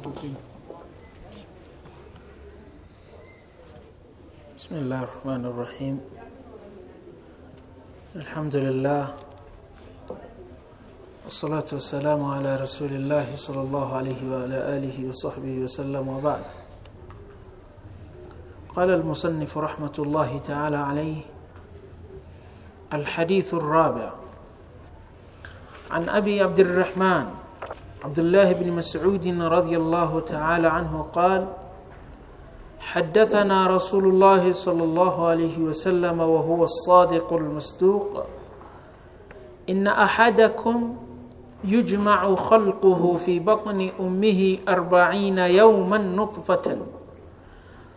بسم الله الرحمن الرحيم. الحمد لله والصلاة والسلام على رسول الله صلى الله عليه وعلى آله وصحبه وسلم وبعد. قال المصنف رحمة الله تعالى عليه الحديث الرابع. عن أبي عبد الرحمن عبد الله بن مسعود رضي الله تعالى عنه قال حدثنا رسول الله صلى الله عليه وسلم وهو الصادق المصدوق. إن أحدكم يجمع خلقه في بطن أمه أربعين يوما نطفة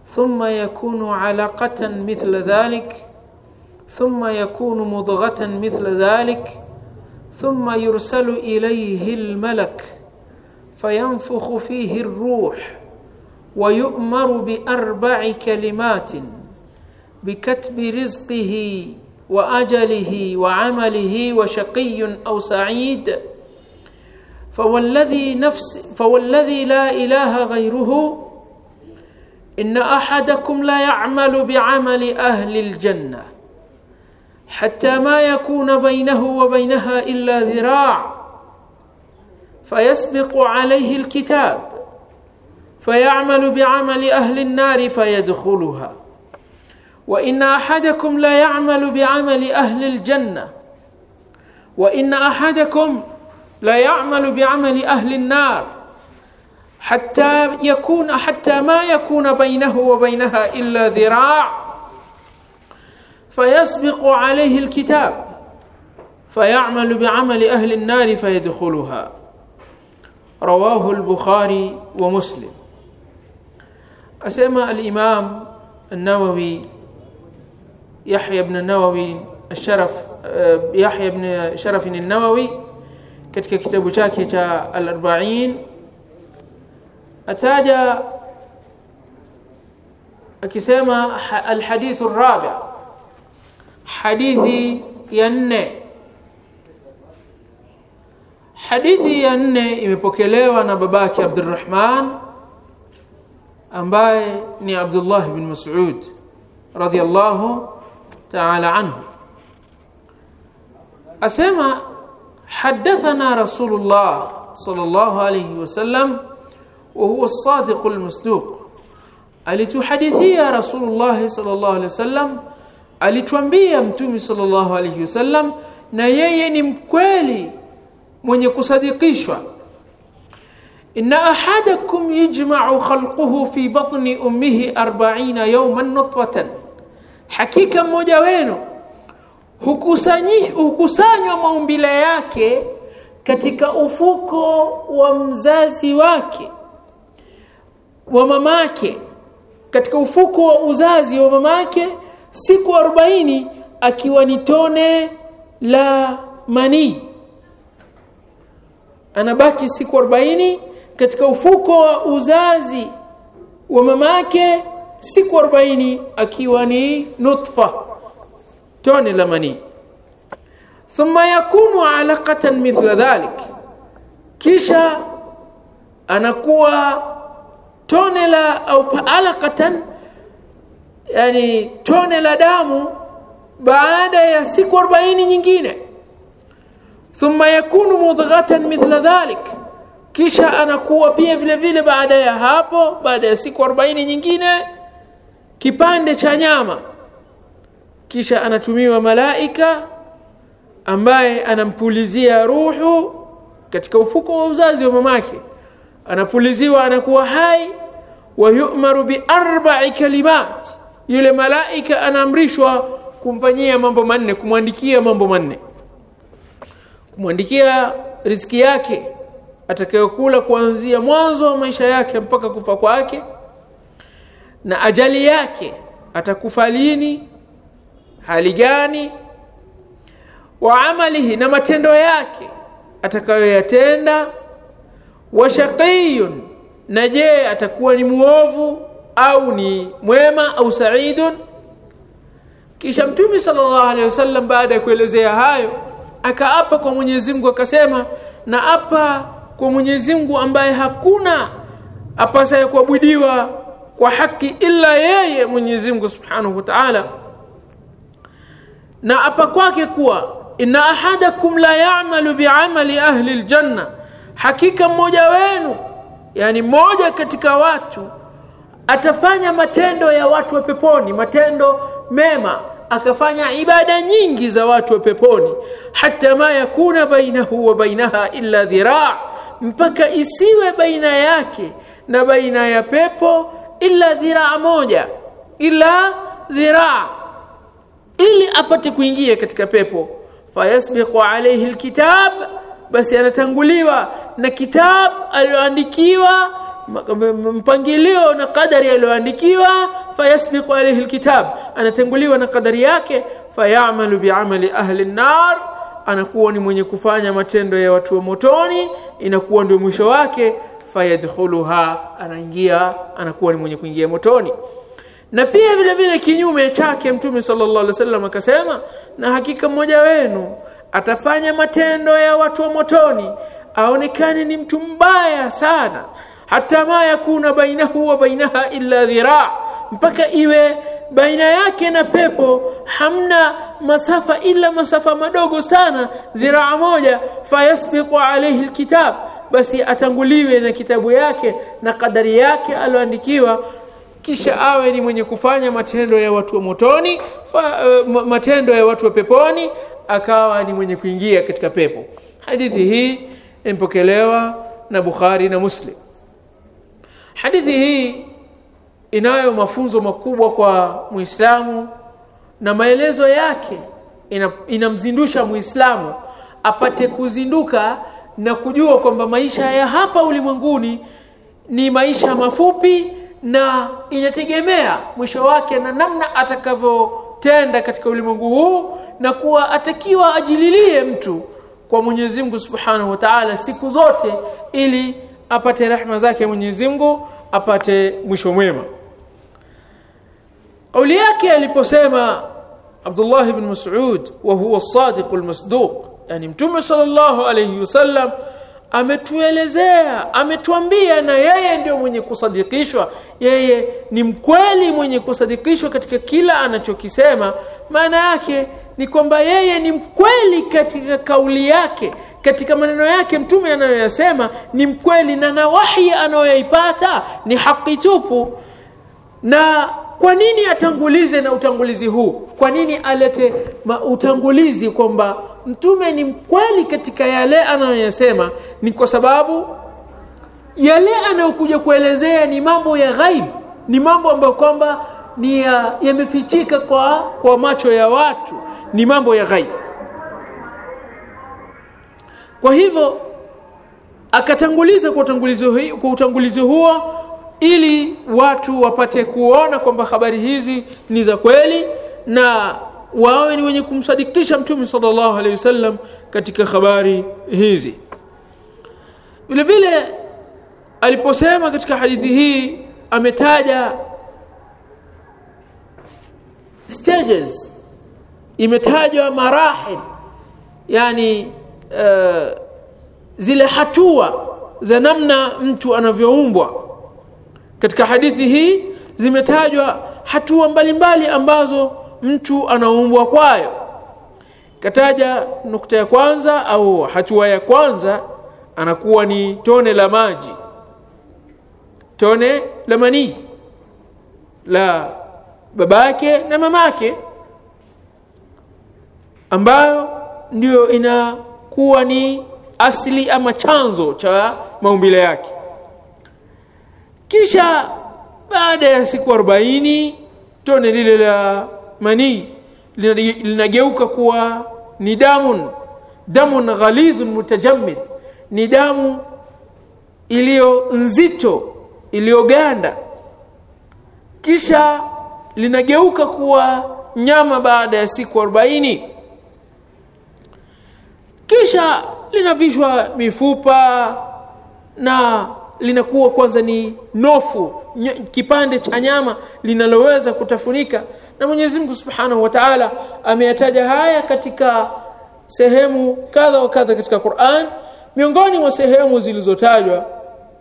ثم يكون علقة مثل ذلك ثم يكون مضغة مثل ذلك ثم يرسل إليه الملك فينفخ فيه الروح ويؤمر بأربع كلمات بكتب رزقه وأجله وعمله وشقي أو سعيد. فوالذي نفس فوالذي لا إله غيره. إن أحدكم لا يعمل بعمل أهل الجنة. حتى ما يكون بينه وبينها إلا ذراع فيسبق عليه الكتاب فيعمل بعمل أهل النار فيدخلها. وإن أحدكم لا يعمل بعمل أهل الجنة وإن أحدكم لا يعمل بعمل أهل النار حتى يكون حتى ما يكون بينه وبينها إلا ذراع فيسبق عليه الكتاب فيعمل بعمل أهل النار فيدخلها. رواه البخاري ومسلم. أسمى الإمام النووي يحيى بن النووي الشرف يحيى بن شرف النووي kitabu chake cha al-40 ataja akisema al-hadith ar-rabi' hadithi ya nne hadithi ya nne imepokelewa na babake Abdurrahman ambaye ni Abdullah ibn Mas'ud radiyallahu ta'ala anhu asema حدثنا رسول الله صلى الله عليه وسلم وهو الصادق المصدوق alituhadithia rasulullah sallallahu alaihi wasallam alituambia mtume sallallahu alaihi wasallam na yeye ni mkweli mwenye kusadikishwa. Inna ahadakum yajma'u khalquhu fi batni ummihi 40 yawman nutfatan. Hakika mmoja wenu hukusanywa maumbile yake katika ufuko wa mzazi wake wa mamake katika ufuko wa uzazi wa mamake siku 40 akiwa ni tone la manii. Anabaki siku 40 katika ufuko wa uzazi wa mamake siku 40 akiwa ni nutfa tone la mani thumma yakunu alaqatan mithla dhalik. Kisha anakuwa tone la au alaqatan yani tone la damu baada ya siku 40 nyingine. Thumma yakunu mudghatan mithla dhalik. Kisha anakuwa pia vile vile baada ya hapo baada ya siku 40 nyingine kipande cha nyama. Kisha anatumiwa malaika ambaye anampulizia ruhu katika ufuko wa uzazi wa mamake. Anapuliziwa anakuwa hai wa yu'maru bi arba'i kalimat yule malaika anaamrishwa kumfanyia mambo manne kumwandikia mambo manne. Kumwandikia riziki yake atakayokula kuanzia mwanzo wa maisha yake mpaka kufa kwake na ajali yake atakufa lini hali gani wa amalihi na matendo yake atakayoyatenda wa shaqiyun na je atakuwa ni muovu au ni mwema au saidun. Kisha mtume sallallahu alaihi wasallam baada ya kuelezea hayo akaapa kwa Mwenyezi Mungu akasema na apa kwa Mwenyezi Mungu ambaye hakuna apasaye kuabudiwa kwa haki ila yeye Mwenyezi Mungu Subhanahu wa Ta'ala. Na apa kwake kuwa inna ahadakum la ya'malu bi'amali ahli aljanna. Hakika mmoja wenu yani mmoja katika watu atafanya matendo ya watu wa peponi matendo mema akafanya ibada nyingi za watu wa peponi. Hata ma yakuna bainahu wa bainaha illa dhiraa mpaka isiwe baina yake na baina ya pepo illa dhiraa moja illa dhiraa ili apate kuingia katika pepo. Fayasbiqu alayhi alkitab basi anatanguliwa na kitab aliyoandikiwa mpangilio na kadari aliyoandikiwa fayasbiqu alayhi alkitab. Anatanguliwa na kadari yake fayamalu bi'amali ahli an-nar. Anakuwa ni mwenye kufanya matendo ya watu wa motoni inakuwa ndio mwisho wake fayadkhuluha. Anaingia anakuwa ni mwenye kuingia motoni. Na pia vile vile kinyume chake mtume sallallahu alaihi wasallam akasema na hakika mmoja wenu atafanya matendo ya watu wa motoni aonekane ni mtu mbaya sana hata ma yakuna bainahu wa bainaha illa dhiraa mpaka iwe baina yake na pepo hamna masafa illa masafa madogo sana dhiraa moja fayasbiqu alayhi alkitab. Basi atanguliwe na kitabu yake na kadari yake aloandikiwa kisha awe ni mwenye kufanya matendo ya watu wa motoni fa, uh, matendo ya watu wa peponi akawa ni mwenye kuingia katika pepo. Hadithi hii impokelewa na Bukhari na Muslim hadithi hii inayo mafunzo makubwa kwa Muislamu na maelezo yake inamzindusha ina Muislamu apate kuzinduka na kujua kwamba maisha ya hapa ulimwenguni ni maisha mafupi na inategemea mwisho wake na namna atakavyotenda katika ulimwengu huu na kuwa atakiwa ajililie mtu kwa Mwenyezi Mungu Subhanahu wa Ta'ala siku zote ili apate rehema zake Mwenyezi Mungu apate mwisho mwema. Kauli yake aliposema Abdullah ibn Mas'ud wa huwa as-sadiq al-masduq yani Mtume sallallahu alayhi wasallam ametuelezea ametuambia na yeye ndio mwenye kusadikishwa yeye ni mkweli mwenye kusadikishwa katika kila anachokisema maana yake ni kwamba yeye ni mkweli katika kauli yake katika maneno yake mtume anayoyasema ni mkweli na na wahi anayoipata ni haki tupu. Na kwa nini atangulize na utangulizi huu? Kwa nini alete utangulizi kwamba mtume ni mkweli katika yale anayoyasema? Ni kwa sababu yale anayokuja kuelezea ni mambo ya ghaib ni mambo ambayo kwamba ni yamefichika kwa kwa macho ya watu ni mambo ya ghaib kwa hivyo akatanguliza kwa utangulizi kwa utangulizi huo ili watu wapate kuona kwamba habari hizi ni za kweli na wawe ni wenye kumsadikisha mtume sallallahu alaihi wasallam katika habari hizi. Vile vile aliposema katika hadithi hii ametaja stages imetajwa marahil yani uh, zile hatua za namna mtu anavyoumbwa. Katika hadithi hii zimetajwa hatua mbalimbali ambazo mtu anaumbwa kwayo. Kataja nukta ya kwanza au hatua ya kwanza anakuwa ni tone la maji. Tone la manii la babake na mamake ambayo ndiyo inakuwa ni asili ama chanzo cha maumbile yake. Kisha baada ya siku 40 tone lile la manii linageuka kuwa ni damun damun ghalidhun mutajammid ni damu iliyo nzito iliyoganda. Kisha linageuka kuwa nyama baada ya siku 40 kisha linavishwa mifupa na linakuwa kwanza ni nofu kipande cha nyama linaloweza kutafunika. Na Mwenyezi Mungu Subhanahu wa Ta'ala ameyataja haya katika sehemu kadha wa kadha katika Qur'an. Miongoni mwa sehemu zilizotajwa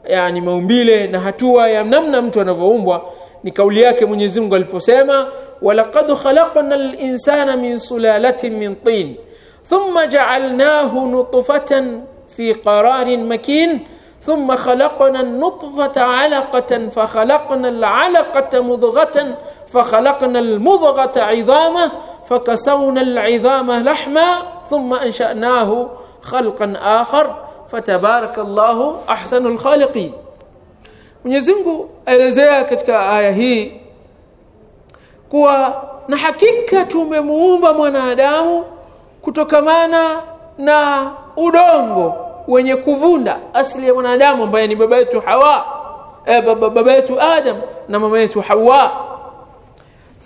yani maumbile na hatua ya namna mtu anavyoumbwa ni kauli yake Mwenyezi Mungu aliposema walaqad khalaqnal al-insana min sulalatin min tin thumma ja'alnahu nutfatan fi qararin makin ثم خلقنا النطفة علقة فخلقنا العلقة مضغة فخلقنا المضغة عظاما فكسونا العظام لحما ثم أنشأناه خلقا آخر. فتبارك الله أحسن الخالقين. Mwenyezi Mungu aelezea katika aya hii kuwa na hakika tumemuumba mwanadamu kutokamana na udongo wenye kuvunda asili ya mwanadamu ambaye ni baba yetu Hawa. Eh, baba, yetu Adam na mama yetu Hawa.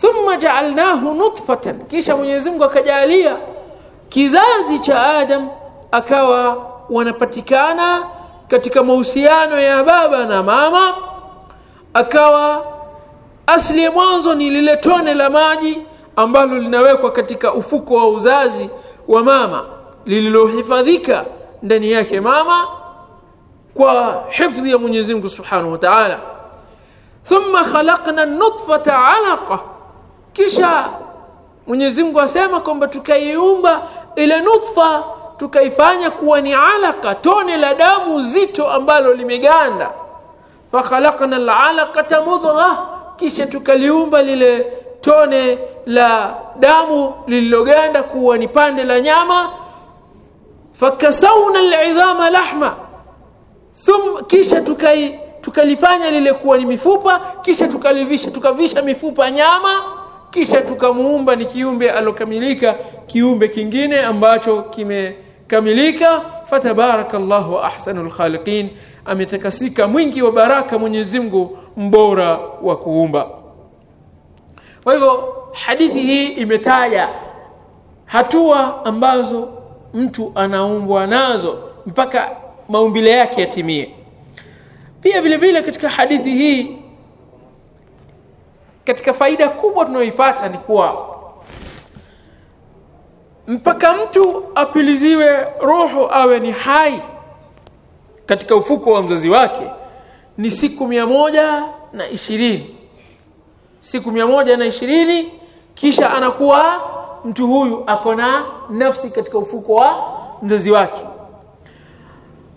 Thumma ja'alnahu nutfatan. Kisha Mwenyezi Mungu akajalia kizazi cha Adam akawa wanapatikana katika mahusiano ya baba na mama akawa asili ya mwanzo ni lile tone la maji ambalo linawekwa katika ufuko wa uzazi wa mama lililohifadhika ndani yake mama kwa hifadhi ya Mwenyezi Mungu Subhanahu wa Ta'ala. Thumma khalaqna an-nutfata 'alaqa. Kisha Mwenyezi Mungu asema kwamba tukaiumba ile nutfa tukaifanya kuwa ni alaka tone la damu zito ambalo limeganda. Fa khalaqna al-'alaqata mudghah. Kisha tukaliumba lile tone la damu lililoganda kuwa ni pande la nyama. Fakasawna al'idhama lahma. Thum kisha tukai tukalifanya lile kuwa ni mifupa kisha tukalivisha tukavisha mifupa nyama kisha tukamuumba ni kiumbe alokamilika kiumbe kingine ambacho kimekamilika. Fatabarakallahu ahsanul khaliqin. Ametakasika mwingi wa baraka Mwenyezi Mungu mbora wa kuumba kwa hivyo hadithi hii imetaja hatua ambazo mtu anaumbwa nazo mpaka maumbile yake yatimie. Pia vile vile katika hadithi hii katika faida kubwa tunayoipata ni kuwa mpaka mtu apiliziwe roho awe ni hai katika ufuko wa mzazi wake ni siku mia moja na ishirini siku mia moja na ishirini kisha anakuwa mtu huyu ako na nafsi katika ufuko wa mzazi wake.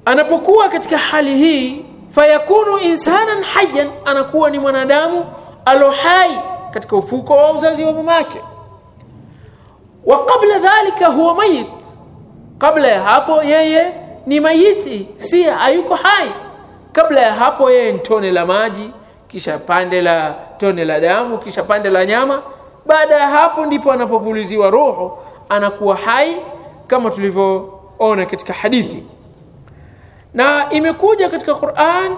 Anapokuwa katika hali hii fayakunu insanan hayyan anakuwa ni mwanadamu alohai katika ufuko wa uzazi wa mamake. Wa kabla dhalika huwa mayit. Kabla ya hapo yeye ni mayiti si hayuko hai. Kabla ya hapo yeye ni tone la maji kisha pande la tone la damu kisha pande la nyama. Baada ya hapo ndipo anapopuliziwa roho anakuwa hai kama tulivyoona katika hadithi. Na imekuja katika Qur'an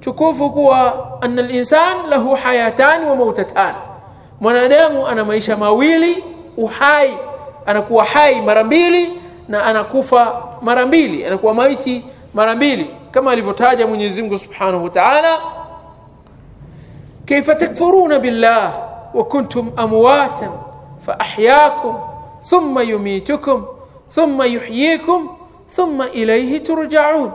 tukufu kuwa anna al-insan lahu hayatan wa mautatan mwanadamu ana maisha mawili uhai anakuwa hai mara mbili na anakufa mara mbili anakuwa maiti mara mbili. Kama alivyotaja Mwenyezi Mungu Subhanahu wa Ta'ala kaifa تكفرون billah wa kuntum amwatan ثم يميتكم thumma yuhyikum thumma ilayhi turja'un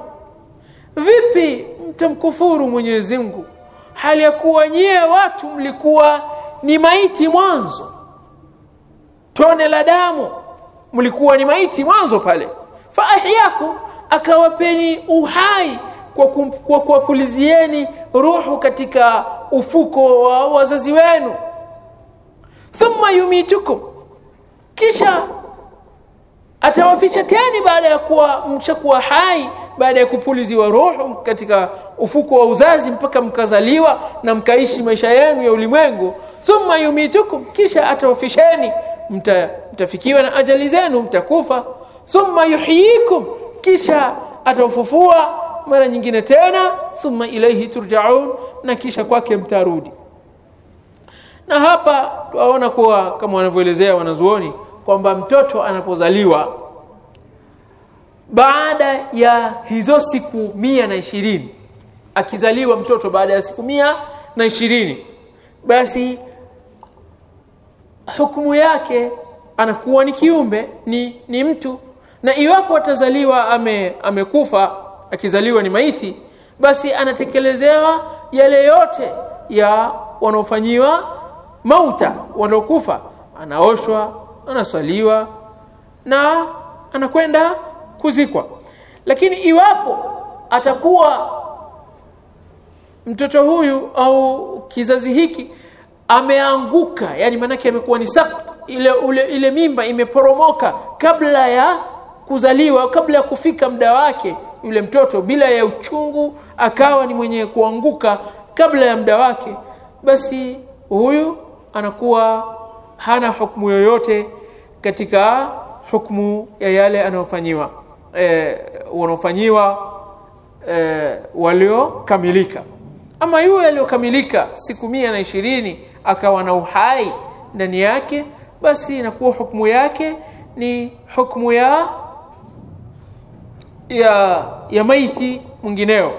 vipi mtamkufuru Mwenyezi Mungu? Hali ya kuwa nyie watu mlikuwa ni maiti mwanzo. Tone la damu mlikuwa ni maiti mwanzo pale. Fa ahyakum akawapeni uhai kwa kwa kuwapulizieni ruhu katika ufuko wa wazazi wenu. Thumma yumitukum. Kisha atawaficha tena baada ya kuwa mshakuwa hai baada ya kupuliziwa roho katika ufuko wa uzazi mpaka mkazaliwa na mkaishi maisha yenu ya ulimwengu. Thumma yumitukum. Kisha atawafisheni mta, mtafikiwa na ajali zenu mtakufa. Thumma yuhyikum. Kisha atawafufua mara nyingine tena thumma ilayhi turjaun na kisha kwake mtarudi. Na hapa tuaona kuwa kama wanavyoelezea wanazuoni kwamba mtoto anapozaliwa baada ya hizo siku mia na ishirini akizaliwa mtoto baada ya siku mia na ishirini basi hukumu yake anakuwa ni kiumbe ni, ni mtu. Na iwapo atazaliwa ame, amekufa akizaliwa ni maiti basi anatekelezewa yale yote ya wanaofanyiwa mauta wanaokufa. Anaoshwa anaswaliwa na anakwenda kuzikwa. Lakini iwapo atakuwa mtoto huyu au kizazi hiki ameanguka yani manake amekuwa ni sakta ile ule, ile mimba imeporomoka kabla ya kuzaliwa kabla ya kufika muda wake yule mtoto bila ya uchungu akawa ni mwenye kuanguka kabla ya muda wake basi huyu anakuwa hana hukumu yoyote katika hukumu ya yale anayofanyiwa e, wanaofanyiwa e, waliokamilika. Ama yule aliyokamilika siku mia na ishirini akawa na uhai ndani yake basi inakuwa hukumu yake ni hukumu ya ya ya maiti mwingineo.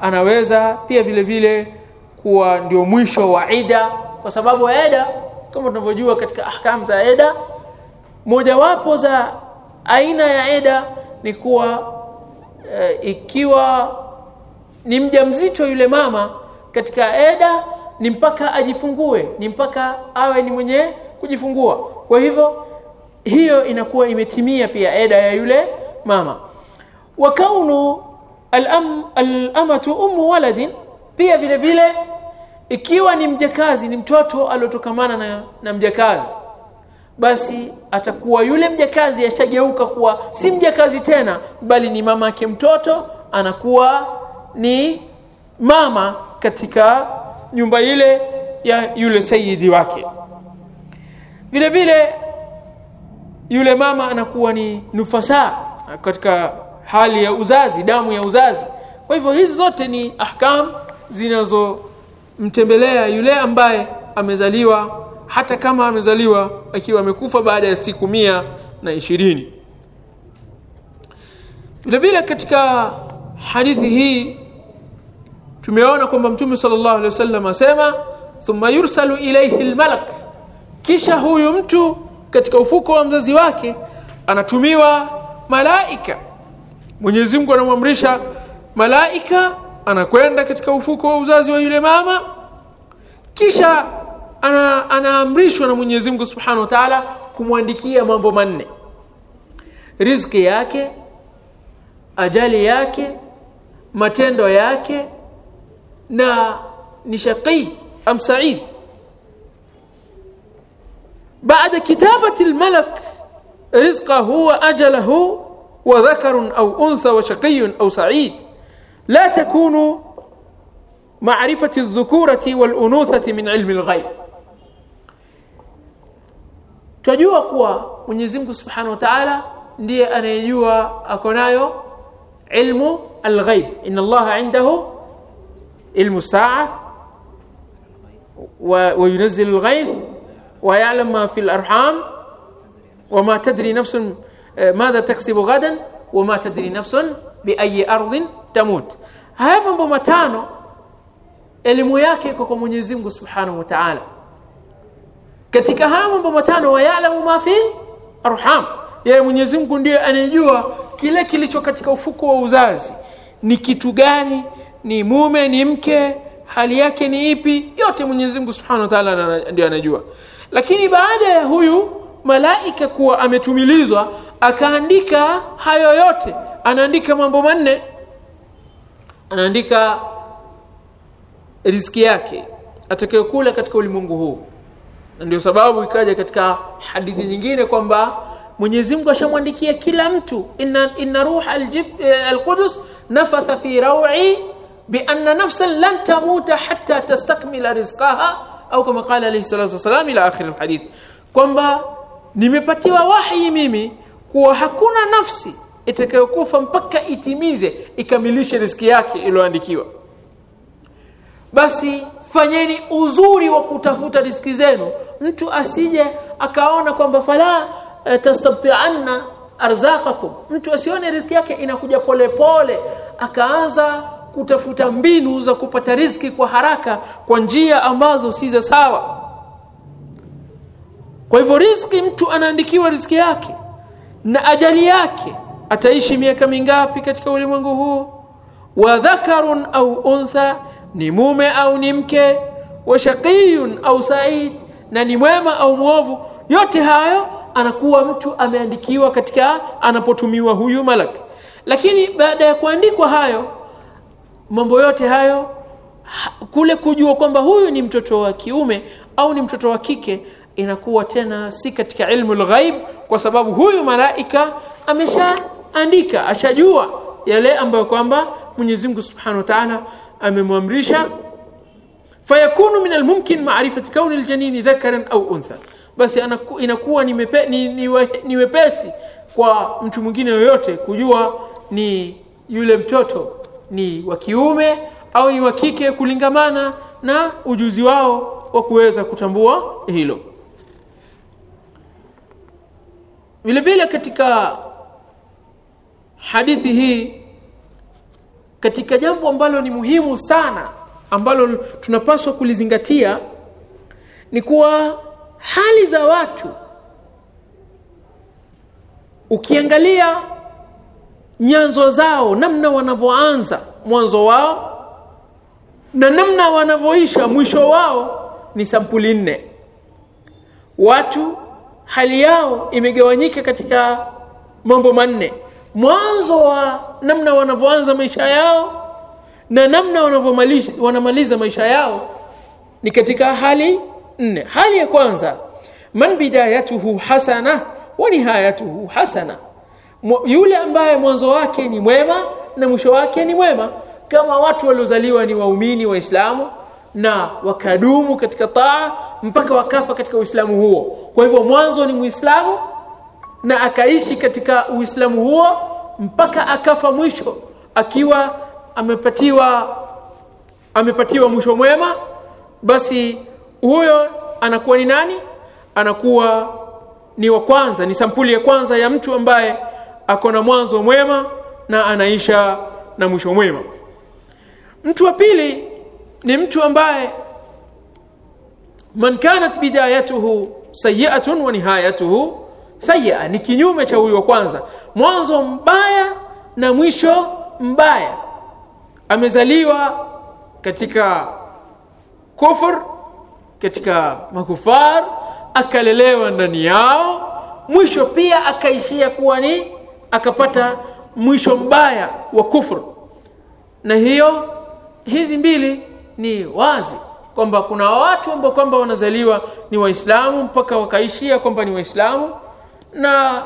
Anaweza pia vile vile kuwa ndio mwisho wa ida kwa sababu ida kama tunavyojua katika ahkam za ida mojawapo za aina ya ida ni kuwa e, ikiwa ni mjamzito yule mama katika ida ni mpaka ajifungue ni mpaka awe ni mwenye kujifungua. Kwa hivyo hiyo inakuwa imetimia pia eda ya yule mama wa kaunu al-am al-amatu ummu waladin pia vile vile ikiwa ni mjakazi ni mtoto aliotokamana na, na mjakazi basi atakuwa yule mjakazi ashageuka kuwa si mjakazi tena bali ni mama yake mtoto anakuwa ni mama katika nyumba ile ya yule sayidi wake. Vile vile yule mama anakuwa ni nufasa katika hali ya uzazi damu ya uzazi. Kwa hivyo hizi zote ni ahkam zinazomtembelea yule ambaye amezaliwa hata kama amezaliwa akiwa amekufa baada ya siku mia na ishirini. Vile vile katika hadithi hii tumeona kwamba mtume sallallahu alaihi wasallam asema thumma yursalu ilayhi almalak. Kisha huyu mtu katika ufuko wa mzazi wake anatumiwa malaika Mwenyezi Mungu anamwamrisha malaika anakwenda katika ufuko wa uzazi wa yule mama kisha ana, anaamrishwa na Mwenyezi Mungu Subhanahu wa Ta'ala kumwandikia mambo manne. Riziki yake ajali yake matendo yake na ni shaqi am sa'id. Baada kitabati almalak rizqahu wa ajalahu وذكر أو أنثى وشقي أو سعيد لا تكون معرفة الذكورة والأنوثة من علم الغيب Tunajua kuwa Mwenyezi Mungu Subhanahu wa Ta'ala ndiye anayejua akonayo ilmu al-ghaib. Inna Allah 'indahu ilmu saa wa yunzil al-ghayth wa ya'lam ma fi al-arham wa ma tadri nafsun madha taksibu غدا وما تدري bi ayi ardhin tamut. Haya mambo matano elimu yake iko kwa Mwenyezi Mungu Subhanahu wa Ta'ala. katika haya mambo matano wayalamu ma fi arham yeye Mwenyezi Mungu ndiye anejua kile kilicho katika ufuko wa uzazi. Ni kitu gani? Ni mume ni mke? Hali yake ni ipi? Yote Mwenyezi Mungu Subhanahu wa Ta'ala ndiye anajua lakini baada ya huyu malaika kuwa ametumilizwa akaandika hayo yote. Anaandika mambo manne. Anaandika riziki yake atakayokula katika ulimwengu huu. Na ndio sababu ikaja katika hadithi nyingine kwamba Mwenyezi Mungu ashamwandikia kila mtu inna inna ruha qudus alqudus nafatha fi raw'i bi anna nafsan lan tamuta hatta tastakmila rizqaha au kama qala alayhi salatu wasalam ila akhir alhadith. Kwamba nimepatiwa wahi mimi kuwa hakuna nafsi itakayokufa mpaka itimize ikamilishe riziki yake iliyoandikiwa. Basi fanyeni uzuri wa kutafuta riziki zenu. Mtu asije akaona kwamba fala e, tastabti'anna arzaqakum. Mtu asione riziki yake inakuja polepole akaanza kutafuta mbinu za kupata riziki kwa haraka kwa njia ambazo si za sawa. Kwa hivyo riziki mtu anaandikiwa riziki yake na ajali yake ataishi miaka mingapi katika ulimwengu huu? Wa dhakarun au untha ni mume au ni mke? Wa shaqiyun au sa'id na ni mwema au mwovu? Yote hayo anakuwa mtu ameandikiwa katika anapotumiwa huyu malak. Lakini baada ya kuandikwa hayo mambo yote hayo kule kujua kwamba huyu ni mtoto wa kiume au ni mtoto wa kike inakuwa tena si katika ilmu lghaib kwa sababu huyu malaika ameshaandika ashajua yale ambayo kwamba Mwenyezi Mungu Subhanahu wa Ta'ala amemwamrisha. Fayakunu min almumkin ma'rifati kauni aljanini dhakaran au untha. Basi anaku, inakuwa ni, mepe, ni, ni, ni wepesi kwa mtu mwingine yoyote kujua ni yule mtoto ni wa kiume au ni wa kike kulingamana na ujuzi wao wa kuweza kutambua hilo vile vile katika hadithi hii katika jambo ambalo ni muhimu sana ambalo tunapaswa kulizingatia ni kuwa hali za watu ukiangalia nyanzo zao namna wanavyoanza mwanzo wao na namna wanavyoisha mwisho wao ni sampuli nne. Watu hali yao imegawanyika katika mambo manne. Mwanzo wa namna wanavyoanza maisha yao na namna wanavyomaliza wanamaliza maisha yao ni katika hali nne. Hali ya kwanza man bidayatuhu hasana wa nihayatuhu hasana. Yule ambaye mwanzo wake ni mwema na mwisho wake ni mwema. Kama watu waliozaliwa ni waumini waislamu na wakadumu katika taa mpaka wakafa katika uislamu huo. Kwa hivyo mwanzo ni muislamu na akaishi katika uislamu huo mpaka akafa mwisho akiwa amepatiwa amepatiwa mwisho mwema. Basi huyo anakuwa ni nani? Anakuwa ni wa kwanza ni sampuli ya kwanza ya mtu ambaye ako na mwanzo mwema na anaisha na mwisho mwema. Mtu wa pili ni mtu ambaye man kanat bidayatuhu sayi'atun wa nihayatuhu sayia ni kinyume cha huyo wa kwanza. Mwanzo mbaya na mwisho mbaya. Amezaliwa katika kufur katika makufar akalelewa ndani yao. Mwisho pia akaishia kuwa ni akapata mwisho mbaya wa kufur. Na hiyo hizi mbili ni wazi kwamba kuna watu ambao kwamba wanazaliwa ni waislamu mpaka wakaishia kwamba ni waislamu na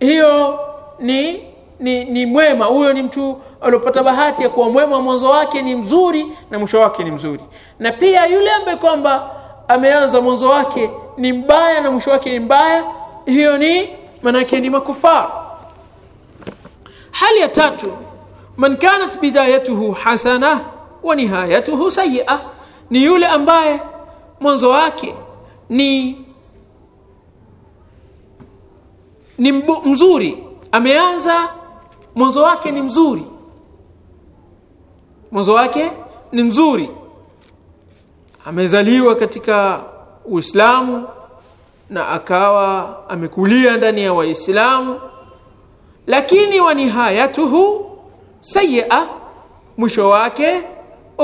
hiyo ni ni, ni mwema. Huyo ni mtu aliopata bahati ya kuwa mwema mwanzo wake ni mzuri na mwisho wake ni mzuri. Na pia yule ambaye kwamba ameanza mwanzo wake ni mbaya na mwisho wake ni mbaya hiyo ni manake ni makufar hali ya tatu man kanat bidayatuhu hasana wa nihayatuhu sayyi'a ni yule ambaye mwanzo wake ni ni mzuri. Ameanza mwanzo wake ni mzuri. Mwanzo wake ni mzuri. Amezaliwa katika Uislamu na akawa amekulia ndani ya Waislamu. Lakini wa nihayatuhu sayyi'a mwisho wake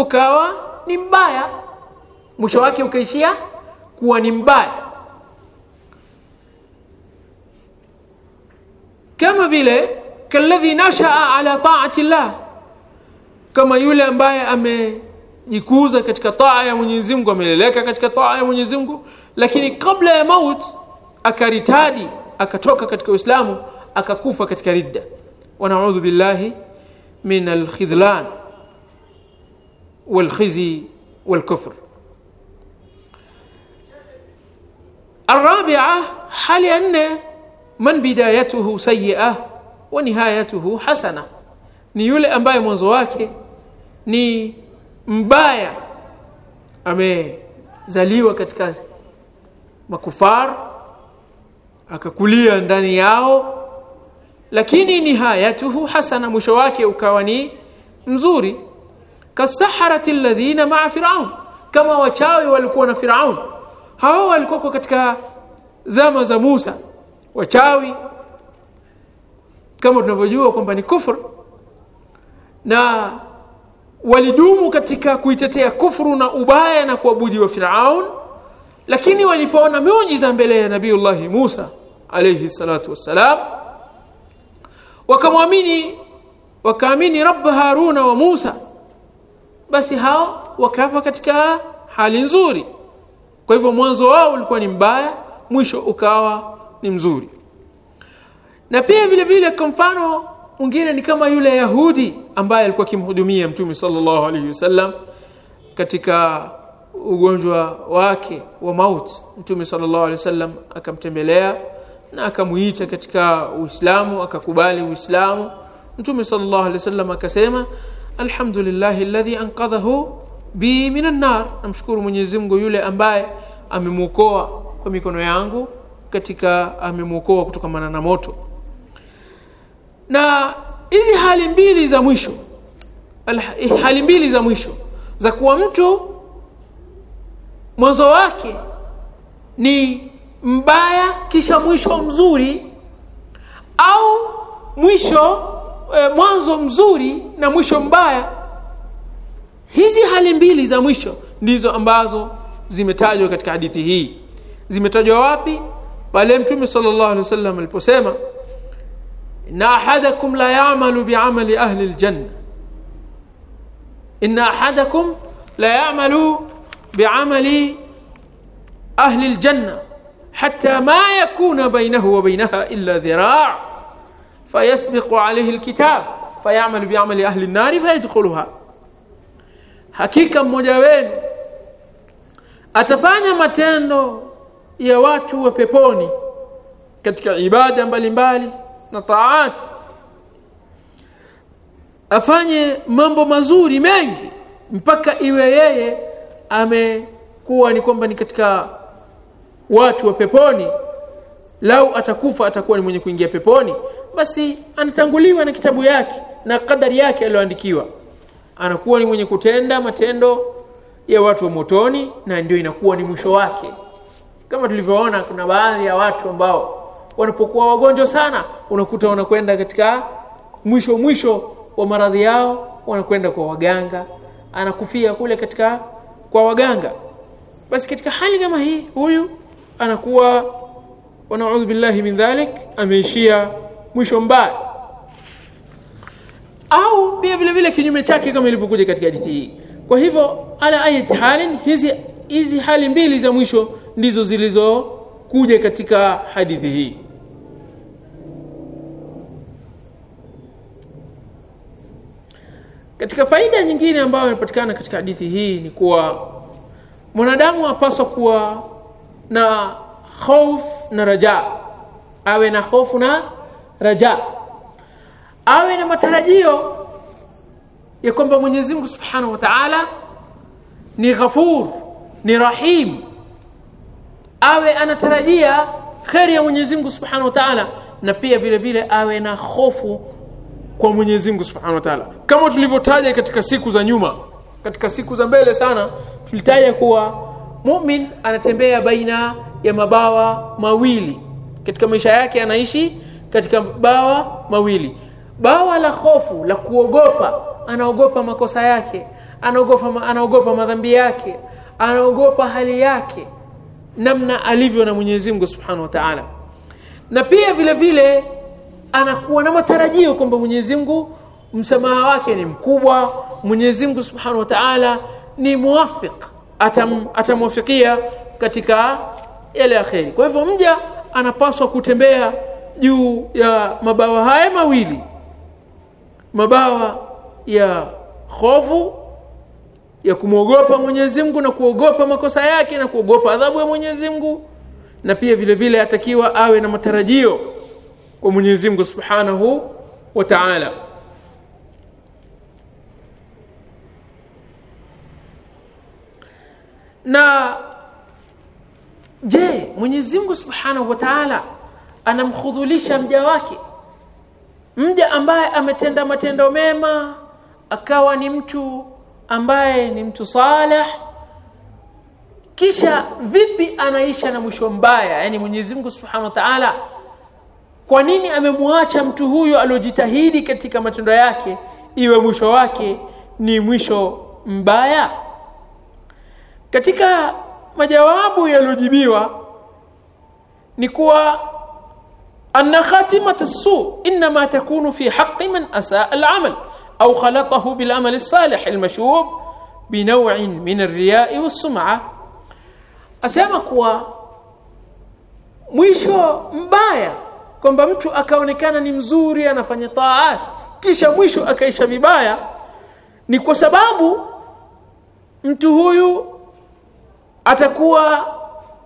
ukawa ni mbaya. Mwisho wake ukaishia kuwa ni mbaya. Kama vile kalladhi nashaa ala ta'ati llah kama yule ambaye amejikuza katika taa ya Mwenyezi Mungu ameleleka katika taa ya Mwenyezi Mungu lakini kabla ya maut akaritadi akatoka katika Uislamu akakufa katika ridda. Wanaudhu billahi min al-khidlan wal-khizi wal-kufr الرابعه حال أن من بدايته سيئه ونهايته حسنه ni yule ambaye mwanzo wake ni mbaya amezaliwa katika makufar akakulia ndani yao lakini nihayatuhu hasana mwisho wake ukawa ni mzuri kasaharati alladhina ma'a fir'aun. Kama wachawi walikuwa na fir'aun. Hao walikuwa katika zama za Musa. Wachawi. Kama tunavyojua kwamba ni kufur. Na walidumu katika kuitetea kufuru na ubaya na kuabudu wa Firaun. Lakini walipoona miujiza mbele ya Nabiiullah Musa alayhi salatu wassalam wakamwamini wakaamini Rabb Haruna wa Musa basi hao wakafa katika hali nzuri. Kwa hivyo mwanzo wao ulikuwa ni mbaya mwisho ukawa ni mzuri. Na pia vile vile kwa mfano mwingine ni kama yule Yahudi ambaye alikuwa akimhudumia Mtume sallallahu alaihi wasallam katika ugonjwa wake wa mauti. Mtume sallallahu alaihi wasallam akamtembelea na akamuita katika Uislamu akakubali Uislamu. Mtume sallallahu alaihi wasallam akasema alhamdulillah alladhi anqadhahu bi minan nar. Namshukuru Mwenyezi Mungu yule ambaye amemuokoa kwa mikono yangu katika amemuokoa kutokamana na moto. Na hizi hali mbili za mwisho hali mbili za mwisho za kuwa mtu mwanzo wake ni mbaya kisha mwisho mzuri au mwisho e, mwanzo mzuri na mwisho mbaya. Hizi hali mbili za mwisho ndizo ambazo zimetajwa katika hadithi hii. Zimetajwa wapi? Pale mtume sallallahu alaihi wasallam aliposema na ahadakum la ya'malu bi'amali ahli aljanna. Inna ahadakum la ya'malu bi'amali ahli aljanna hatta ma yakuna bainahu wa bainaha illa dhira' fayasbiqu alayhi alkitab fayamalu bi'amali ahli an-nar fayadkhuluha hakika mmoja wenu atafanya matendo ya watu wa peponi katika ibada mbalimbali na taati afanye mambo mazuri mengi mpaka iwe yeye amekuwa ni kwamba ni katika watu wa peponi lau atakufa atakuwa ni mwenye kuingia peponi basi anatanguliwa na kitabu yake na kadari yake aliyoandikiwa. Anakuwa ni mwenye kutenda matendo ya watu wa motoni na ndio inakuwa ni mwisho wake. Kama tulivyoona kuna baadhi ya watu ambao wanapokuwa wagonjwa sana unakuta wanakwenda katika mwisho mwisho wa maradhi yao wanakwenda kwa waganga. Anakufia kule katika kwa waganga. Basi katika hali kama hii huyu anakuwa wanaudhu billahi min dhalik ameishia mwisho mbaya. Au pia vile vile kinyume chake kama ilivyokuja katika hadithi hii. Kwa hivyo ala ayati halin hizi hizi hali mbili za mwisho ndizo zilizokuja katika hadithi hii. Katika faida nyingine ambayo inapatikana katika hadithi hii ni kuwa mwanadamu apaswa kuwa na hofu na raja. Awe na hofu na raja. Awe na matarajio ya kwamba Mwenyezi Mungu Subhanahu wa Ta'ala ni ghafur ni rahim. Awe anatarajia kheri ya Mwenyezi Mungu Subhanahu wa Ta'ala na pia vile vile awe na hofu kwa Mwenyezi Mungu Subhanahu wa Ta'ala. Kama tulivyotaja katika siku za nyuma katika siku za mbele sana tulitaja kuwa mu'min anatembea baina ya mabawa mawili. Katika maisha yake anaishi katika bawa mawili. Bawa la hofu la kuogopa anaogopa makosa yake anaogopa anaogopa madhambi yake anaogopa hali yake namna alivyo na Mwenyezi Mungu Subhanahu wa Ta'ala. Na pia vile vile anakuwa na matarajio kwamba Mwenyezi Mungu msamaha wake ni mkubwa Mwenyezi Mungu Subhanahu wa Ta'ala ni muwafiq atam atamwafikia katika yale ya kheri. Kwa hivyo mja anapaswa kutembea juu ya mabawa haya mawili. Mabawa ya hofu ya kumwogopa Mwenyezi Mungu na kuogopa makosa yake na kuogopa adhabu ya Mwenyezi Mungu. Na pia vile vile atakiwa awe na matarajio kwa Mwenyezi Mungu Subhanahu wa Ta'ala. Na je Mwenyezi Mungu Subhanahu wa Ta'ala anamkhudhulisha mja wake. Mja ambaye ametenda matendo mema akawa ni mtu ambaye ni mtu salih kisha vipi anaisha na mwisho mbaya? Yani Mwenyezi Mungu Subhanahu wa Ta'ala kwa nini amemwacha mtu huyo aliojitahidi katika matendo yake iwe mwisho wake ni mwisho mbaya? Katika majawabu yaliyojibiwa ni kuwa anna khatimat as-su inma takunu fi haqqi man asaa al-amal au khalatahu bil amal as-salih al-mashhub bi naw'in min ar-riya'i was-sum'a. Asema kuwa mwisho mbaya kwamba mtu akaonekana ni mzuri anafanya taat kisha mwisho akaisha vibaya ni kwa sababu mtu huyu atakuwa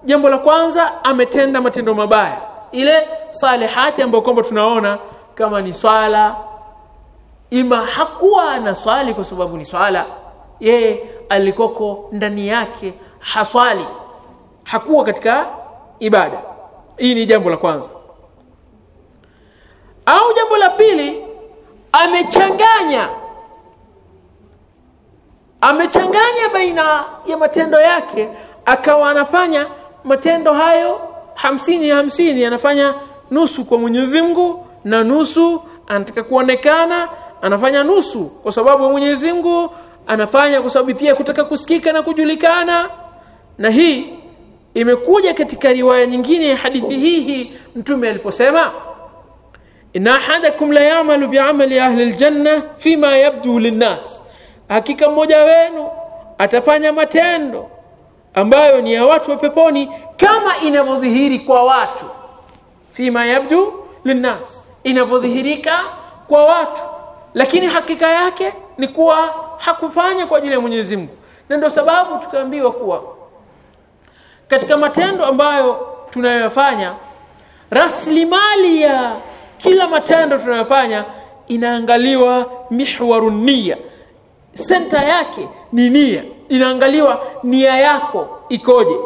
jambo la kwanza ametenda matendo mabaya. Ile salihati ambayo kwamba tunaona kama ni swala. Ima hakuwa na swali kwa sababu ni swala. Yeye alikoko ndani yake haswali. Hakuwa katika ibada. Hii ni jambo la kwanza. Au jambo la pili amechanganya amechanganya baina ya matendo yake akawa anafanya matendo hayo hamsini ya hamsini anafanya nusu kwa Mwenyezi Mungu na nusu anataka kuonekana anafanya nusu kwa sababu Mwenyezi Mungu anafanya kwa sababu pia kutaka kusikika na kujulikana. Na hii imekuja katika riwaya nyingine ya hadithi hii mtume aliposema inna ahadakum la ya'malu bi'amali ahli aljanna fima yabdu linnas hakika mmoja wenu atafanya matendo ambayo ni ya watu wa peponi kama inavyodhihiri kwa watu. Fima yabdu linnas. Inavyodhihirika kwa watu. Lakini hakika yake ni kuwa hakufanya kwa ajili ya Mwenyezi Mungu. Na ndio sababu tukaambiwa kuwa katika matendo ambayo tunayoyafanya rasilimali ya kila matendo tunayofanya inaangaliwa mihwarun senta yake ni nia. Inaangaliwa nia yako ikoje.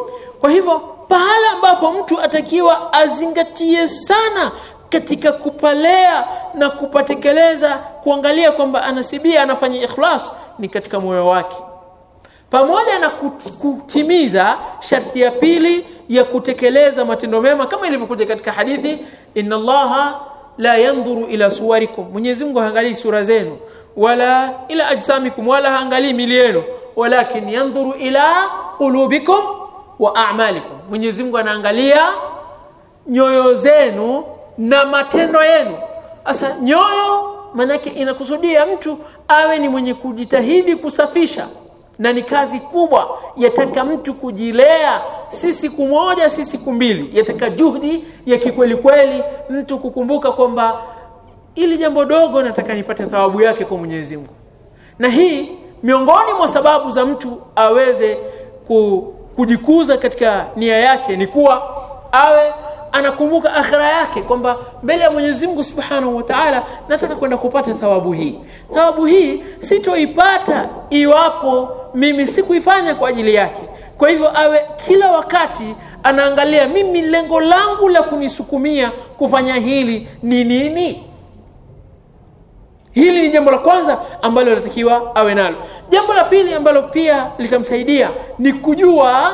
Kwa hivyo pahala ambapo mtu atakiwa azingatie sana katika kupalea na kupatekeleza kuangalia kwamba anasibia anafanya ikhlas ni katika moyo wake. Pamoja na kutimiza sharti ya pili ya kutekeleza matendo mema kama ilivyokuja katika hadithi inna allaha la yanzuru ila suwarikum. Mwenyezi Mungu haangalii sura zenu wala ila ajsamikum wala haangalii mili yenu. Walakin yanzuru ila qulubikum wa a'malikum. Mwenyezi Mungu anaangalia nyoyo zenu na matendo yenu. Sasa nyoyo manake inakusudia mtu awe ni mwenye kujitahidi kusafisha na ni kazi kubwa. Yataka mtu kujilea si siku moja si siku mbili. Yataka juhudi ya kikweli kweli mtu kukumbuka kwamba ili jambo dogo nataka nipate thawabu yake kwa Mwenyezi Mungu na hii miongoni mwa sababu za mtu aweze ku, kujikuza katika nia yake ni kuwa awe anakumbuka akhira yake kwamba mbele ya Mwenyezi Mungu Subhanahu wa Ta'ala nataka kwenda kupata thawabu hii. Thawabu hii sitoipata iwapo mimi sikuifanya kwa ajili yake. Kwa hivyo awe kila wakati anaangalia mimi lengo langu la kunisukumia kufanya hili ni nini? Hili ni jambo la kwanza ambalo anatakiwa awe nalo. Jambo la pili ambalo pia litamsaidia ni kujua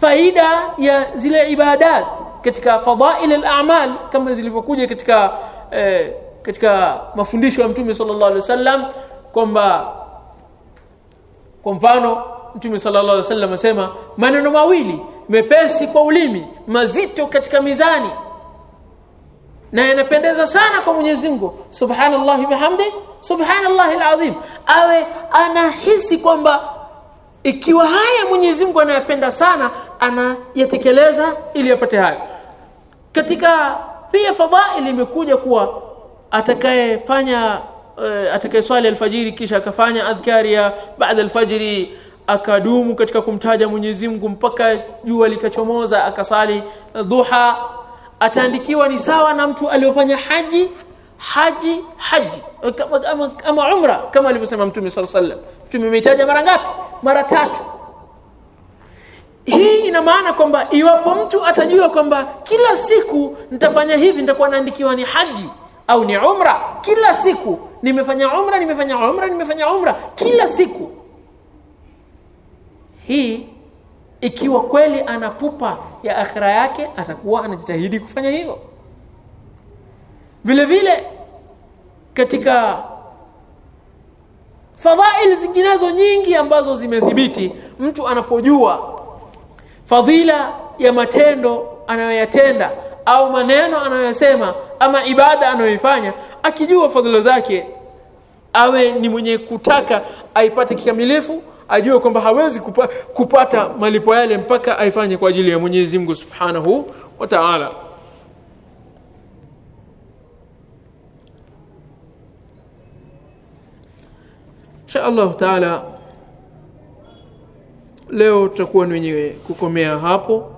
faida ya zile ibadat katika fadhail al-a'mal kama zilivyokuja katika eh, katika mafundisho ya Mtume sallallahu alaihi wasallam kwamba kwa mfano Mtume sallallahu alaihi wasallam asema maneno mawili mepesi kwa ulimi mazito katika mizani na yanapendeza sana kwa Mwenyezi Mungu. Subhanallahi bihamdi subhanallahi alazim. Awe anahisi kwamba ikiwa haya Mwenyezi Mungu anayapenda sana anayatekeleza ili apate haya katika pia fadhaili imekuja kuwa atakayefanya uh, atakayeswali alfajiri kisha akafanya adhkari ya baada alfajiri akadumu katika kumtaja Mwenyezi Mungu mpaka jua likachomoza akasali dhuha ataandikiwa ni sawa na mtu aliyofanya haji haji haji. Kama, kama, kama umra kama alivyosema mtume sallallahu alaihi wasallam. Mtume mara ngapi? Mara tatu. Hii ina maana kwamba iwapo mtu atajua kwamba kila siku nitafanya hivi nitakuwa naandikiwa ni haji au ni umra. Kila siku nimefanya umra nimefanya umra nimefanya umra. Kila siku. Hii ikiwa kweli anakupa ya akhira yake atakuwa anajitahidi kufanya hivyo. Vile vile katika fadhail zinginezo nyingi ambazo zimethibiti mtu anapojua fadhila ya matendo anayoyatenda au maneno anayosema ama ibada anayoifanya akijua fadhila zake awe ni mwenye kutaka aipate kikamilifu ajue kwamba hawezi kupa, kupata malipo yale mpaka aifanye kwa ajili ya Mwenyezi Mungu Subhanahu wa Ta'ala. Insha Allah Taala leo tutakuwa ni wenye kukomea hapo.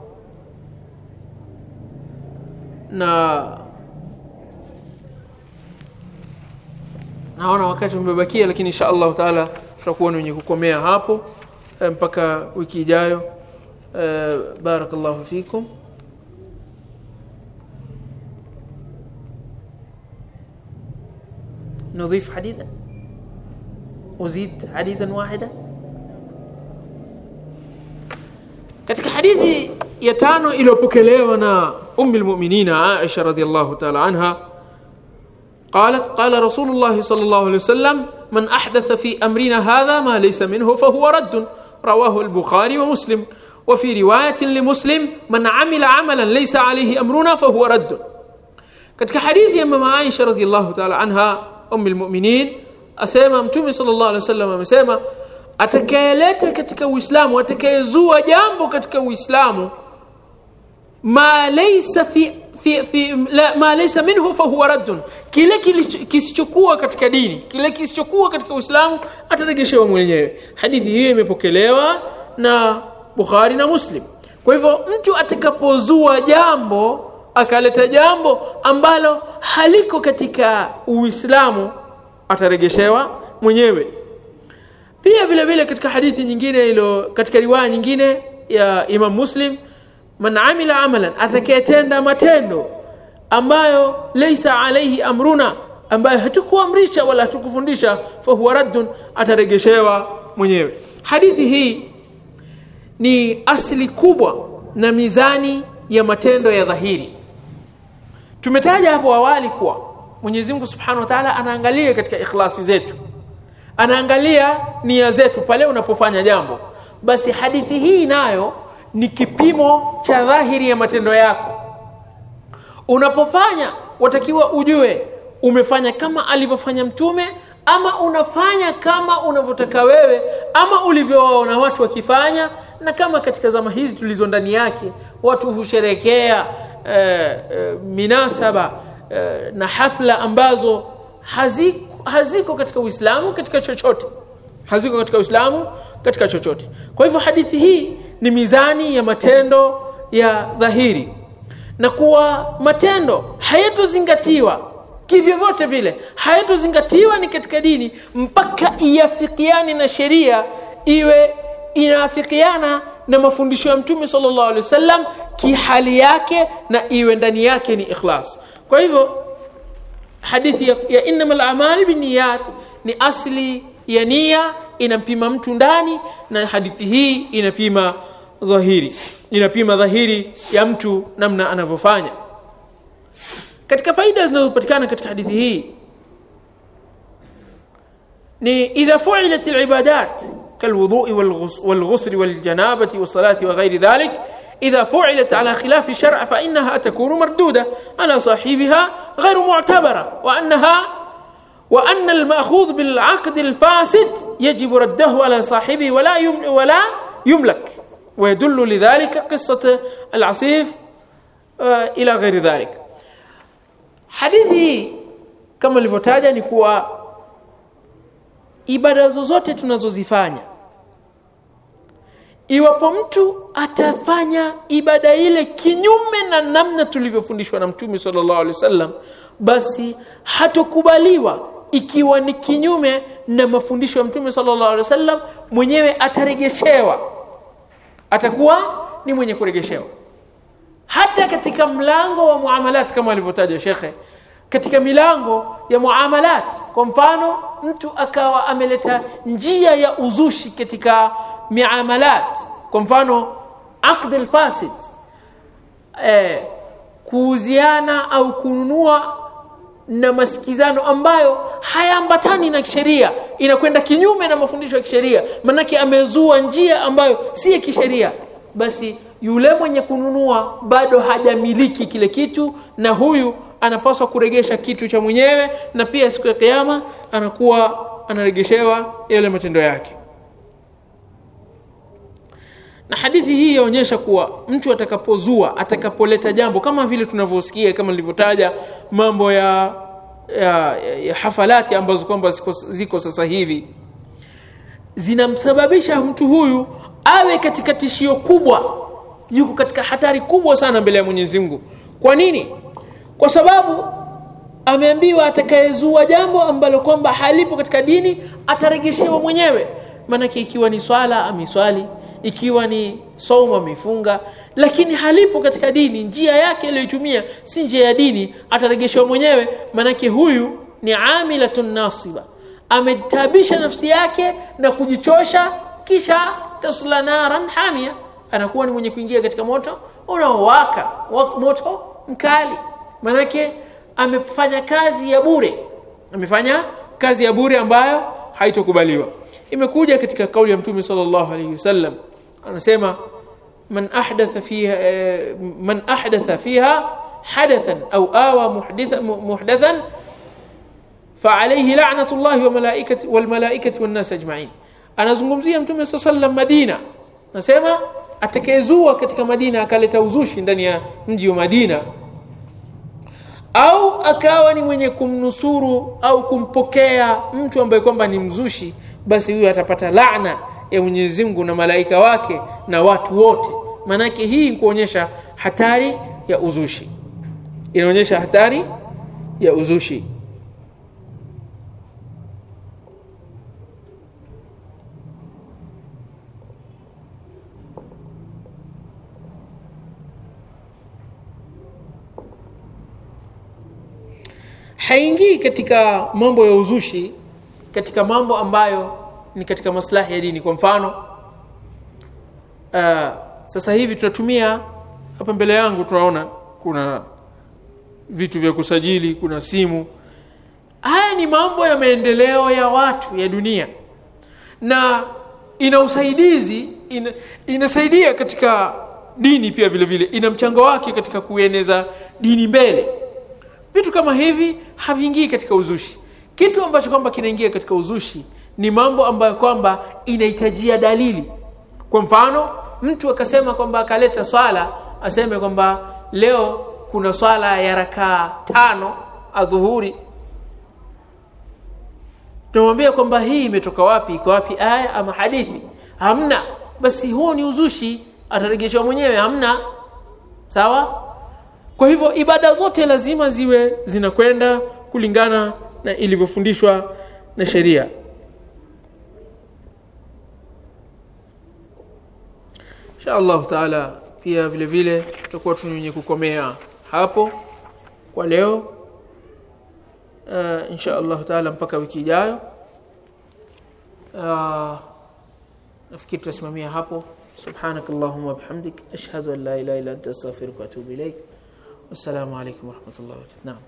Na naona wakati umebakia lakini insha Allah Taala tutakuwa ni kukomea hapo eh, mpaka wiki ijayo eh, barakallahu fikum نضيف حديثا أزيد حديثا واحدا katika hadithi ya tano iliyopokelewa na ummi almu'minina Aisha radhiyallahu ta'ala anha قالت قال رسول الله صلى الله عليه وسلم من أحدث في أمرنا هذا ما ليس منه فهو رد رواه البخاري ومسلم وفي رواية لمسلم من عمل عملا ليس عليه أمرنا فهو رد katika hadithi ya mama Aisha radhiyallahu ta'ala anha ummi almu'minin asema mtume sallallahu alaihi wasallam amesema atakayeleta katika Uislamu atakayezua jambo katika Uislamu ma laysa fi fi, fi la, ma laysa minhu fahuwa raddun. Kile kisichokuwa katika dini kile kisichokuwa katika Uislamu ataregeshewa mwenyewe. Hadithi hiyo imepokelewa na Bukhari na Muslim. Kwa hivyo mtu atakapozua jambo akaleta jambo ambalo haliko katika Uislamu ataregeshewa mwenyewe. Pia vile vile katika hadithi nyingine ilo katika riwaya nyingine ya Imam Muslim man amila amalan atakayetenda matendo ambayo leisa alayhi amruna ambayo hatukuamrisha wala hatukufundisha fahuwa raddun ataregeshewa mwenyewe. Hadithi hii ni asili kubwa na mizani ya matendo ya dhahiri. Tumetaja hapo awali kuwa Mwenyezi Mungu Subhanahu wa Ta'ala anaangalia katika ikhlasi zetu. Anaangalia nia zetu pale unapofanya jambo. Basi hadithi hii nayo ni kipimo cha dhahiri ya matendo yako. Unapofanya watakiwa ujue umefanya kama alivyofanya mtume ama unafanya kama unavyotaka wewe ama ulivyowaona watu wakifanya na kama katika zama hizi tulizo ndani yake watu husherekea eh, eh, minasaba eh, na hafla ambazo haziko, haziko katika Uislamu katika chochote. Haziko katika Uislamu katika chochote. Kwa hivyo hadithi hii ni mizani ya matendo ya dhahiri. Na kuwa matendo hayatozingatiwa kivyovyote vile hayatozingatiwa ni katika dini mpaka iafikiane na sheria iwe inaafikiana na mafundisho ya mtume sallallahu alaihi wasallam kihali yake na iwe ndani yake ni ikhlas. Kwa hivyo hadithi ya, ya innamal a'mal binniyat ni asli ya nia inampima mtu ndani na hadithi hii inapima dhahiri inapima dhahiri ya mtu namna anavyofanya katika faida zinazopatikana katika hadithi hii ni idha fu'ilat al-ibadat كالوضوء والغسل والجنابة والصلاة وغير ذلك إذا فعلت على خلاف الشرع فإنها تكون مردودة على صاحبها غير معتبرة وأنها وأن المأخوذ بالعقد الفاسد يجب رده على صاحبه ولا ولا يملك ويدل لذلك قصة العصيف إلى غير ذلك حديثي كما لفتاجة نكوى ibada zozote tunazozifanya iwapo mtu atafanya ibada ile kinyume na namna tulivyofundishwa na mtume sallallahu alaihi wasallam basi hatokubaliwa ikiwa ni kinyume na mafundisho ya mtume sallallahu alaihi wasallam mwenyewe ataregeshewa atakuwa ni mwenye kuregeshewa hata katika mlango wa muamalat kama alivyotaja shekhe katika milango ya muamalat kwa mfano mtu akawa ameleta njia ya uzushi katika miamalat. Kwa mfano aqd alfasid eh kuuziana au kununua na masikizano ambayo hayaambatani na kisheria. Inakwenda kinyume na mafundisho ya kisheria. Manake amezua njia ambayo si ya kisheria. Basi yule mwenye kununua bado hajamiliki kile kitu na huyu anapaswa kuregesha kitu cha mwenyewe na pia siku ya kiyama anakuwa anaregeshewa yale matendo yake na hadithi hii yaonyesha kuwa mtu atakapozua atakapoleta jambo kama vile tunavyosikia kama nilivyotaja mambo ya, ya, ya, ya hafalati ambazo kwamba ziko, ziko sasa hivi zinamsababisha mtu huyu awe katika tishio kubwa yuko katika hatari kubwa sana mbele ya Mwenyezi Mungu. Kwa nini? Kwa sababu ameambiwa atakayezua jambo ambalo kwamba halipo katika dini ataregeshewa mwenyewe. Maanake ikiwa ni swala ameswali ikiwa ni somo amefunga lakini halipo katika dini. Njia yake aliyotumia si njia ya dini ataregeshwa mwenyewe. Manake huyu ni amilatun nasiba ametabisha nafsi yake na kujichosha kisha tasla naran hamia anakuwa ni mwenye kuingia katika moto unaowaka moto mkali. Manake amefanya kazi ya bure amefanya kazi ya bure ambayo haitokubaliwa. Imekuja katika kauli ya mtume sallallahu alaihi wasallam anasema man ahdatha fiha man ahdatha fiha hadathan au awa muhdithan muhdathan فعليه لعنه الله وملائكته والملائكه والناس اجمعين anazungumzia mtume sallam Madina nasema atakayezua katika Madina akaleta uzushi ndani ya mji wa Madina au akawa ni mwenye kumnusuru au kumpokea mtu ambaye kwamba ni mzushi basi huyo atapata laana ya Mwenyezi Mungu na malaika wake na watu wote. Manake hii kuonyesha hatari ya uzushi. Inaonyesha hatari ya uzushi. Haingii katika mambo ya uzushi katika mambo ambayo ni katika maslahi ya dini. Kwa mfano uh, sasa hivi tunatumia hapa mbele yangu tunaona kuna vitu vya kusajili kuna simu. Haya ni mambo ya maendeleo ya watu ya dunia. Na ina usaidizi ina, inasaidia katika dini pia vile vile. Ina mchango wake katika kueneza dini mbele. Vitu kama hivi haviingii katika uzushi. Kitu ambacho kwamba kinaingia katika uzushi ni mambo ambayo kwamba inahitajia dalili. Kwa mfano mtu akasema kwamba akaleta swala aseme kwamba leo kuna swala ya rakaa tano adhuhuri. Tunamwambia kwamba hii imetoka wapi iko wapi aya ama hadithi? Hamna. Basi huo ni uzushi atarejeshwa mwenyewe hamna. Sawa? Kwa hivyo ibada zote lazima ziwe zinakwenda kulingana na ilivyofundishwa na sheria insha Allah taala pia vile vile tutakuwa tunyenye kukomea hapo kwa leo uh, insha Allah taala mpaka wiki ijayo uh, nafikiri tutasimamia hapo سبحانك اللهم وبحمدك أشهد أن لا إله إلا أنت أستغفرك وأتوب إليك والسلام عليكم ورحمة الله وبركاته نعم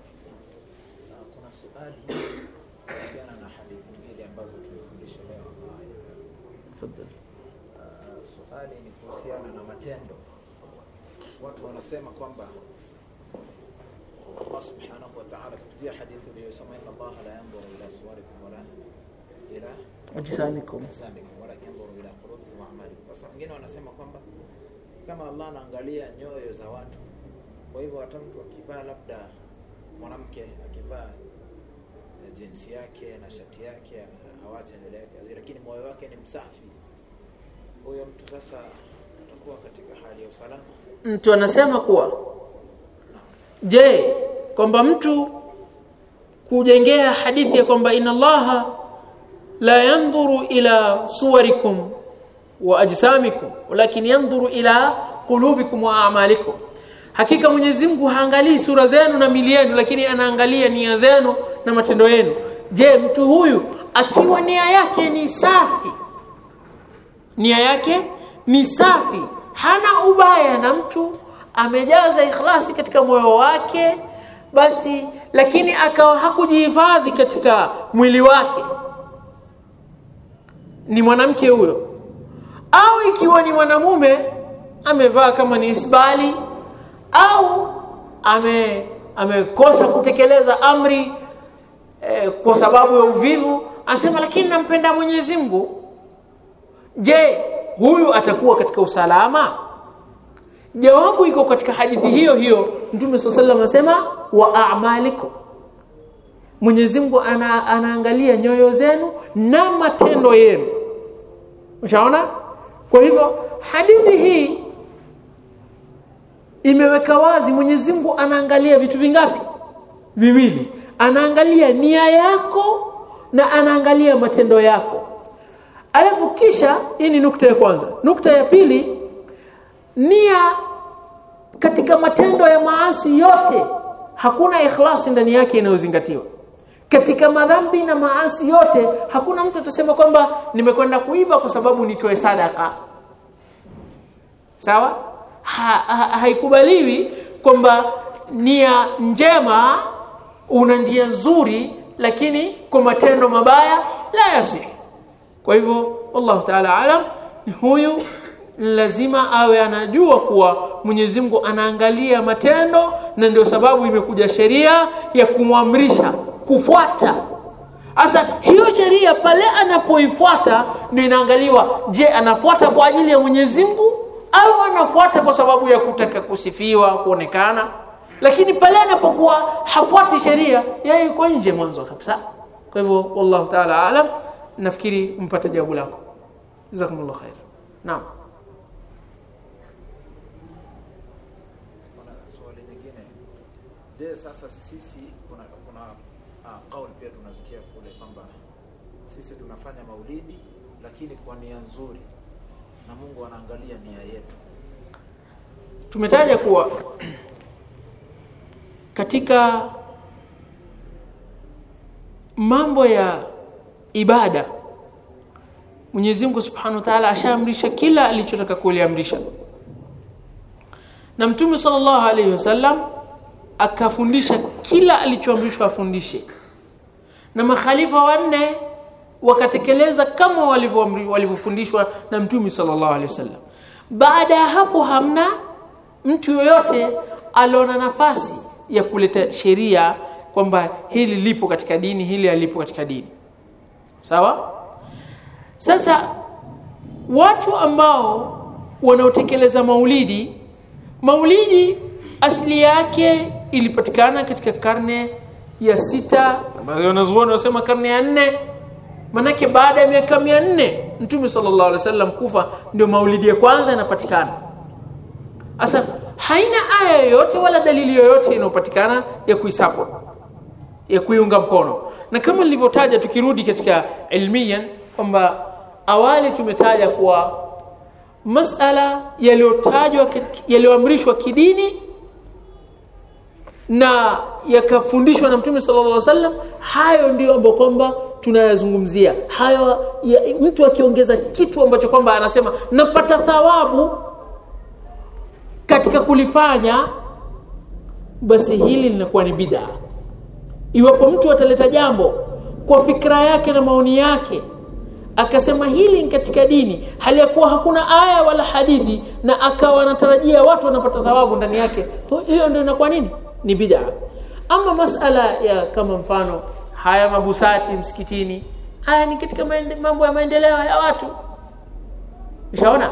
kuna kuhusiana na matendo. Watu wanasema kwamba Allah subhanahu wa ta'ala kupitia hadithi uliyosoma, inna Allah la yanzuru ila suwarikum wala ila ajsamikum wala yanzuru ila qulubikum wa a'malikum. Sasa wengine wanasema kwamba kama Allah anaangalia nyoyo za watu, kwa hivyo hata mtu akivaa labda mwanamke akivaa jinsi yake na shati yake hawache mbele yake, lakini moyo wake ni msafi, huyo mtu sasa atakuwa katika hali ya usalama? Mtu anasema kuwa. Je kwamba mtu kujengea hadithi ya kwamba inna allaha la yanzuru ila suwarikum wa ajsamikum walakin yanzuru ila qulubikum wa a'malikum. Hakika Mwenyezi Mungu haangalii sura zenu na mili yenu lakini anaangalia nia zenu na matendo yenu. Je mtu huyu akiwa nia yake ni safi? Nia yake ni safi. Hana ubaya na mtu amejaza ikhlasi katika moyo wake basi lakini akawa hakujihifadhi katika mwili wake. Ni mwanamke huyo. Au ikiwa ni mwanamume amevaa kama ni isbali au ame amekosa kutekeleza amri eh, kwa sababu ya uvivu asema lakini nampenda Mwenyezi Mungu. Je huyu atakuwa katika usalama jawabu iko katika hadithi hiyo hiyo Mtume SAW anasema wa a'malikum Mwenyezi Mungu ana, anaangalia nyoyo zenu na matendo yenu Ushaona? Kwa hivyo hadithi hii imeweka wazi Mwenyezi Mungu anaangalia vitu vingapi? Viwili. Anaangalia nia yako na anaangalia matendo yako. Alafu kisha hii ni nukta ya kwanza. Nukta ya pili nia katika matendo ya maasi yote hakuna ikhlasi ndani yake inayozingatiwa. Katika madhambi na maasi yote hakuna mtu atasema kwamba nimekwenda kuiba kwa sababu nitoe sadaka. Sawa? Ha, ha, haikubaliwi kwamba nia njema una njia nzuri lakini kwa matendo mabaya la yasi kwa hivyo wallahu ta'ala alam huyu lazima awe anajua kuwa Mwenyezi Mungu anaangalia matendo na ndio sababu imekuja sheria ya kumwamrisha kufuata. Asa hiyo sheria pale anapoifuata ndio inaangaliwa je anafuata kwa ajili ya Mwenyezi Mungu au anafuata kwa sababu ya kutaka kusifiwa kuonekana? Lakini pale anapokuwa hafuati sheria yeye yuko nje mwanzo kabisa. Kwa hivyo wallahu ta'ala alam nafikiri mpate jawabu lako. Jazakumullahu khair naam. Je sasa sisi kuna kuna ah, kauli pia tunasikia kule kwamba sisi tunafanya maulidi lakini kwa nia nzuri na Mungu anaangalia nia yetu. Tumetaja kuwa katika mambo ya ibada. Mwenyezi Mungu Subhanahu wa Ta'ala ashaamrisha kila alichotaka kuliamrisha. Na Mtume sallallahu alaihi wasallam akafundisha kila alichoamrishwa afundishe. Na makhalifa wanne wakatekeleza kama walivyofundishwa na Mtume sallallahu alaihi wasallam. Baada ya hapo hamna mtu yoyote aliona nafasi ya kuleta sheria kwamba hili lipo katika dini hili halipo katika dini sawa? Sasa watu ambao wanaotekeleza maulidi maulidi asili yake ilipatikana katika karne ya sita baadhi wanazuoni wanasema karne ya nne. Manake baada ya miaka mia nne mtume sallallahu alaihi wasallam kufa ndio maulidi ya kwanza yanapatikana. Sasa haina aya yoyote wala dalili yoyote inayopatikana ya kuisupport ya kuiunga mkono. Na kama nilivyotaja tukirudi katika ilmia kwamba awali tumetaja kuwa masala yaliyotajwa yaliyoamrishwa kidini na yakafundishwa na Mtume sallallahu alaihi wasallam hayo ndio ambayo kwamba tunayazungumzia. Hayo ya, mtu akiongeza kitu ambacho kwamba anasema napata thawabu katika kulifanya basi hili linakuwa ni bid'a iwapo mtu ataleta jambo kwa fikra yake na maoni yake akasema hili ni katika dini hali ya kuwa hakuna aya wala hadithi na akawa anatarajia watu wanapata thawabu ndani yake hiyo ndio inakuwa nini? Ni bid'a. Ama masala ya kama mfano haya mabusati msikitini haya ni katika mambo ya maendeleo ya watu. Ushaona?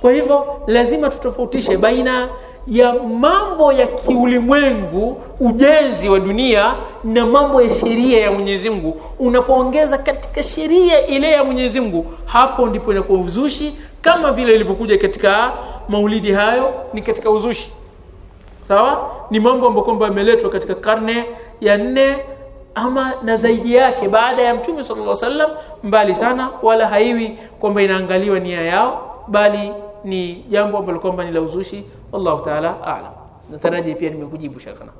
Kwa hivyo lazima tutofautishe baina ya mambo ya kiulimwengu ujenzi wa dunia na mambo ya sheria ya Mwenyezi Mungu. Unapoongeza katika sheria ile ya Mwenyezi Mungu hapo ndipo inakuwa uzushi kama vile ilivyokuja katika maulidi hayo ni katika uzushi. Sawa? Ni mambo ambayo kwamba yameletwa katika karne ya nne ama na zaidi yake baada ya mtume sallallahu alaihi wasallam mbali sana wala haiwi kwamba inaangaliwa nia yao bali ni jambo ambalo kwamba ni la uzushi wallahu ta'ala a'lam nataraji pia nimekujibu shakana